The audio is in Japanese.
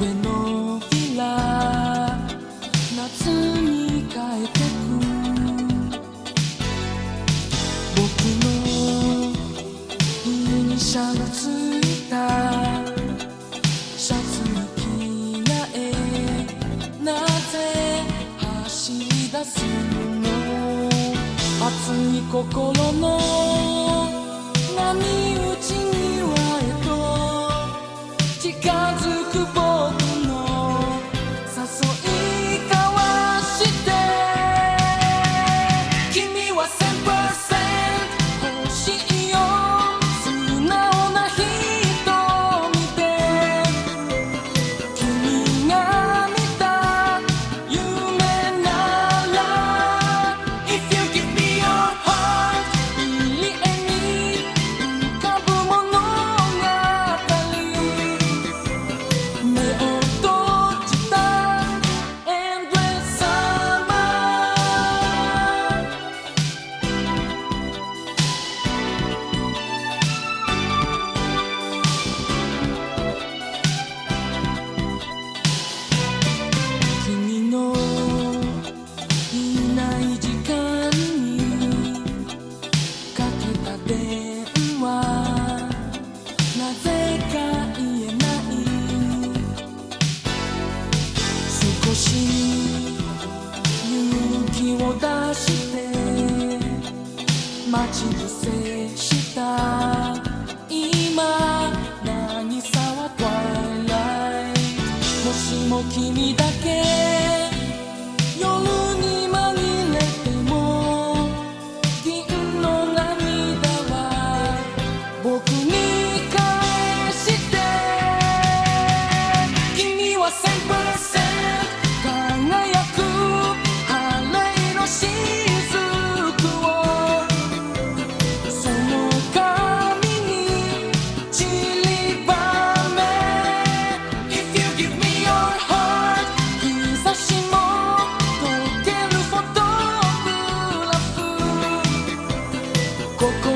上のフラ夏に帰ってく僕のイニシャルついたシャツに着替えなぜ走り出すの熱い心の出して待ち伏せした。今何さは Twilight もしも君だけ poco